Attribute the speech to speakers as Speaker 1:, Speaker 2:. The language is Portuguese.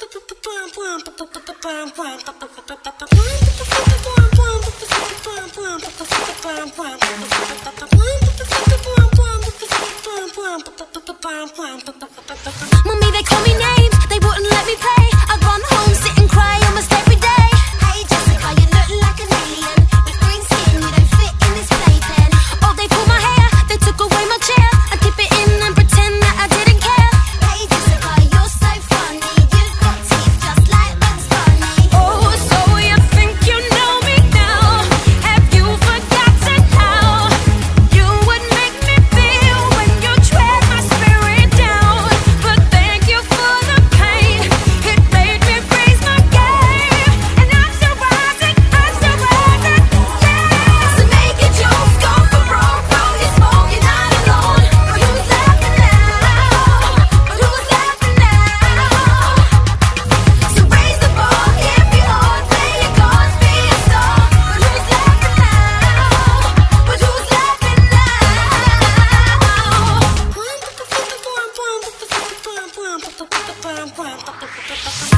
Speaker 1: Mummy, cuento, cuento, pero en cuento.